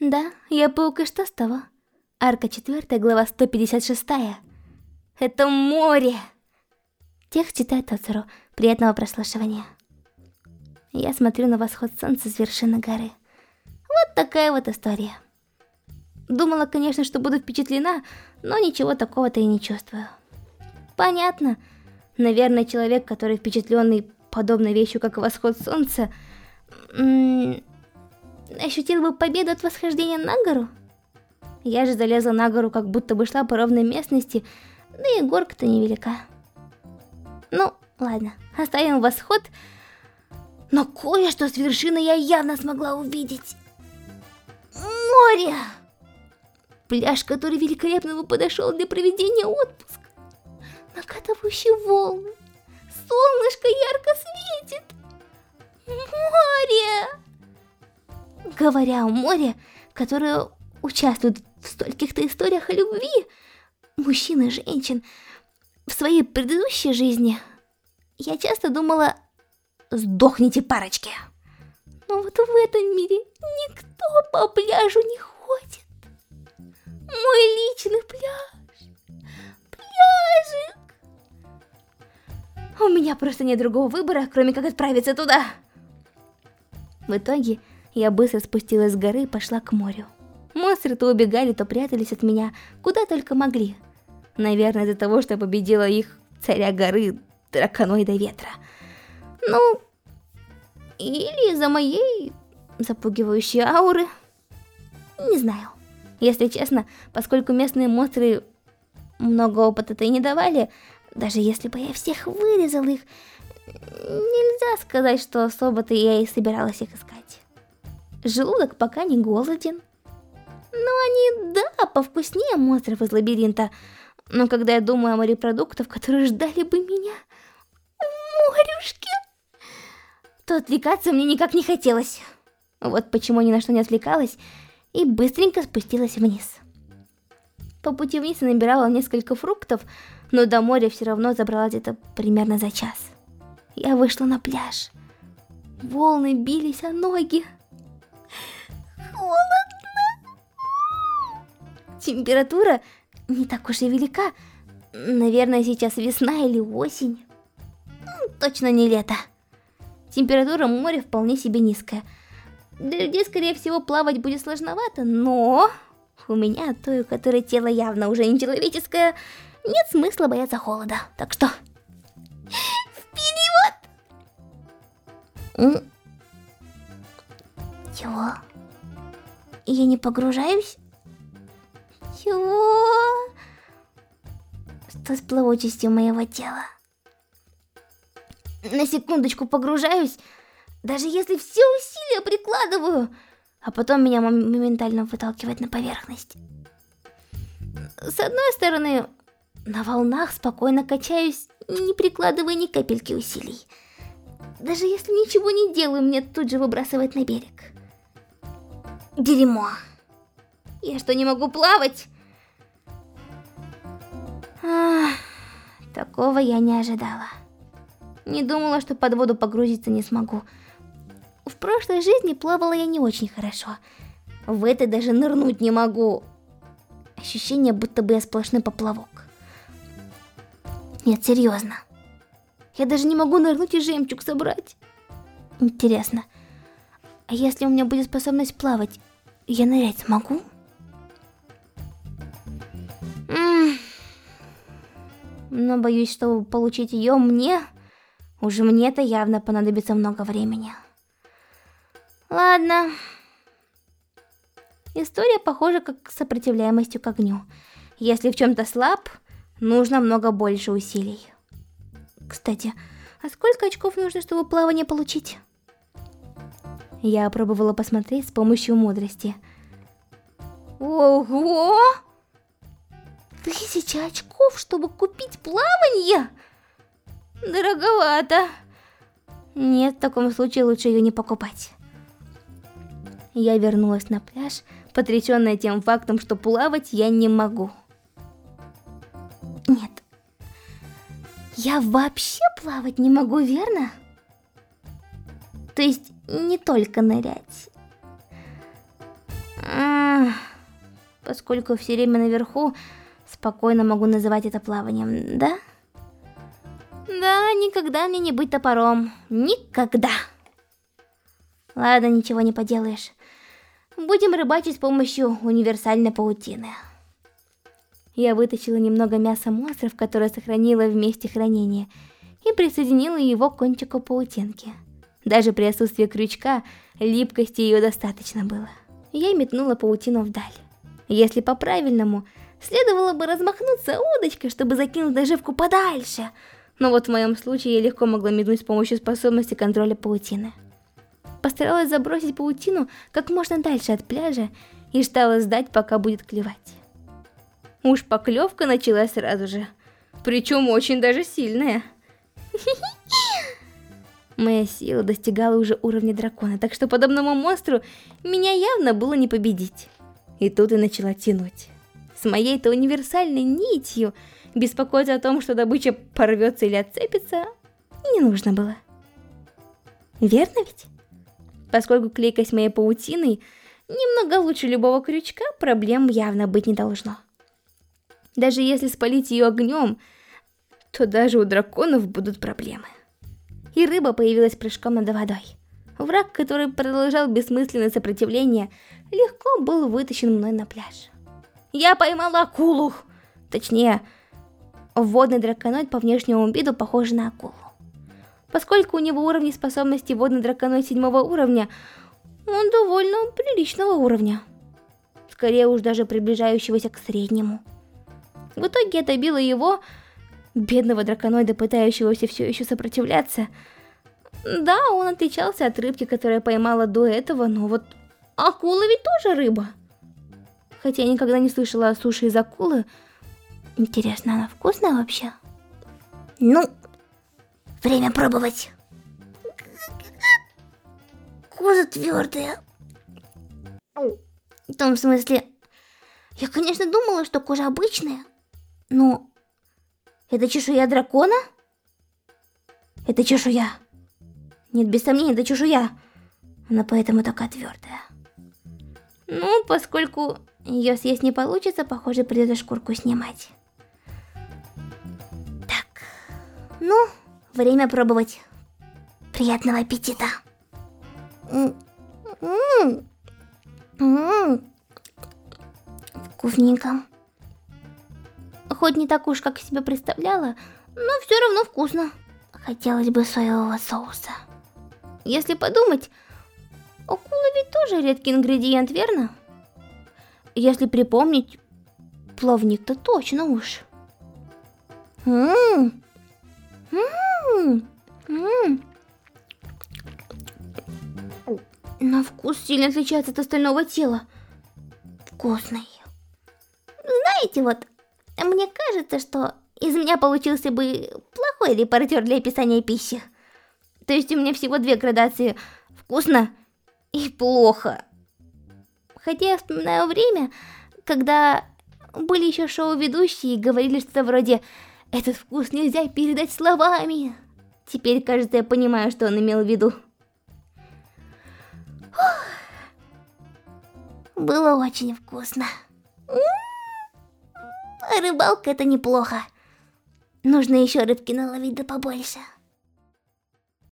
Да, я паук, и что с того? Арка 4, глава 156. Это море! Тех читает Тоцеру. Приятного прослушивания. Я смотрю на восход солнца с вершины горы. Вот такая вот история. Думала, конечно, что буду впечатлена, но ничего такого-то и не чувствую. Понятно. Наверное, человек, который впечатленный подобной вещью, как восход солнца, ощутил бы победу от восхождения на гору? Я же залезла на гору, как будто бы шла по ровной местности, да и горка-то невелика. Ну, ладно, оставим восход, но кое-что с вершины я явно смогла увидеть. Море! Пляж, который великолепно бы подошел для проведения отпуска. Накатывающие волны. Солнышко ярко светит. Море! Говоря о море, которое участвует в стольких-то историях о любви, мужчин и женщин, в своей предыдущей жизни я часто думала «Сдохните, парочки!» Но вот в этом мире никто по пляжу не ходит. Мой личный пляж. Пляжик. У меня просто нет другого выбора, кроме как отправиться туда. В итоге я быстро спустилась с горы и пошла к морю. Монстры то убегали, то прятались от меня, куда только могли. Наверное, из-за того, что победила их царя горы, драконоида ветра. Ну, или из-за моей запугивающей ауры. Не знаю. Если честно, поскольку местные монстры много опыта-то и не давали, даже если бы я всех вырезал их, нельзя сказать, что особо-то я и собиралась их искать. Желудок пока не голоден. Но они, да, повкуснее монстров из лабиринта. Но когда я думаю о морепродуктах, которые ждали бы меня... Морюшки... То отвлекаться мне никак не хотелось. Вот почему ни на что не отвлекалась и быстренько спустилась вниз. По пути вниз я набирала несколько фруктов, но до моря все равно забралась где-то примерно за час. Я вышла на пляж. Волны бились о ноги. Холодно. Температура не так уж и велика. Наверное, сейчас весна или осень. Точно не лето. Температура моря вполне себе низкая. Для людей, скорее всего, плавать будет сложновато, но... У меня, той, у которой тело явно уже не человеческое, нет смысла бояться холода. Так что... Вперед! Чего? Я не погружаюсь? Чего? Что с плавучестью моего тела? На секундочку погружаюсь, даже если все усилия прикладываю, а потом меня моментально выталкивает на поверхность. С одной стороны, на волнах спокойно качаюсь, не прикладывая ни капельки усилий. Даже если ничего не делаю, мне тут же выбрасывает на берег. Дерьмо. Я что, не могу плавать? Ах, такого я не ожидала. Не думала, что под воду погрузиться не смогу. В прошлой жизни плавала я не очень хорошо. В этой даже нырнуть не могу. Ощущение, будто бы я сплошной поплавок. Нет, серьезно. Я даже не могу нырнуть и жемчуг собрать. Интересно, а если у меня будет способность плавать, я нырять смогу? Но боюсь, чтобы получить ее мне... Уже мне-то явно понадобится много времени. Ладно. История похожа как сопротивляемостью к огню. Если в чем-то слаб, нужно много больше усилий. Кстати, а сколько очков нужно, чтобы плавание получить? Я пробовала посмотреть с помощью мудрости. Ого! Тысяча очков, чтобы купить плавание? Дороговато. Нет, в таком случае лучше ее не покупать. Я вернулась на пляж, потрясенная тем фактом, что плавать я не могу. Нет. Я вообще плавать не могу, верно? То есть, не только нырять. А поскольку все время наверху, спокойно могу называть это плаванием, да? Да, никогда мне не быть топором. Никогда. Ладно, ничего не поделаешь. Будем рыбачить с помощью универсальной паутины. Я вытащила немного мяса монстров, которое сохранила в месте хранения, и присоединила его к кончику паутинки. Даже при отсутствии крючка, липкости ее достаточно было. Я метнула паутину вдаль. Если по-правильному, следовало бы размахнуться удочкой, чтобы закинуть наживку подальше. Но вот в моем случае я легко могла метнуть с помощью способности контроля паутины. Постаралась забросить паутину как можно дальше от пляжа и ждала ждать, пока будет клевать. Уж поклевка началась сразу же. Причем очень даже сильная. Моя сила достигала уже уровня дракона, так что подобному монстру меня явно было не победить. И тут я начала тянуть. С моей-то универсальной нитью беспокоиться о том, что добыча порвется или отцепится, не нужно было. Верно ведь? Поскольку клейкость моей паутины немного лучше любого крючка, проблем явно быть не должно. Даже если спалить ее огнем, то даже у драконов будут проблемы. И рыба появилась прыжком над водой. Враг, который продолжал бессмысленное сопротивление, легко был вытащен мной на пляж. Я поймала акулу! Точнее, водный драконоид по внешнему виду похож на акулу. Поскольку у него уровни способности водный драконоид седьмого уровня, он довольно приличного уровня. Скорее уж даже приближающегося к среднему. В итоге я добила его, бедного драконоида, пытающегося все еще сопротивляться. Да, он отличался от рыбки, которую я поймала до этого, но вот акула ведь тоже рыба. Хотя я никогда не слышала о суши из акулы. Интересно, она вкусная вообще? Ну, время пробовать. Кожа твердая. В том смысле, я, конечно, думала, что кожа обычная, ну, это чешуя дракона? Это чешуя. Нет, без сомнения, это чешуя. Она поэтому такая твердая. Ну, поскольку ее съесть не получится, похоже, придется шкурку снимать. Так, ну, время пробовать. Приятного аппетита. Вкусненько. Хоть не так уж, как себе представляла, но все равно вкусно. Хотелось бы соевого соуса. Если подумать, акула ведь тоже редкий ингредиент, верно? Если припомнить, плавник-то точно уж. Ммм. На вкус сильно отличается от остального тела. Вкусный. Знаете, вот, мне кажется, что из меня получился бы плохой репортер для описания пищи. То есть у меня всего две градации «вкусно» и «плохо». Хотя я вспоминаю время, когда были еще шоу-ведущие и говорили что-то вроде «Этот вкус нельзя передать словами». Теперь, кажется, я понимаю, что он имел в виду. Было очень вкусно. Рыбалка это неплохо. Нужно еще рыбки наловить да побольше.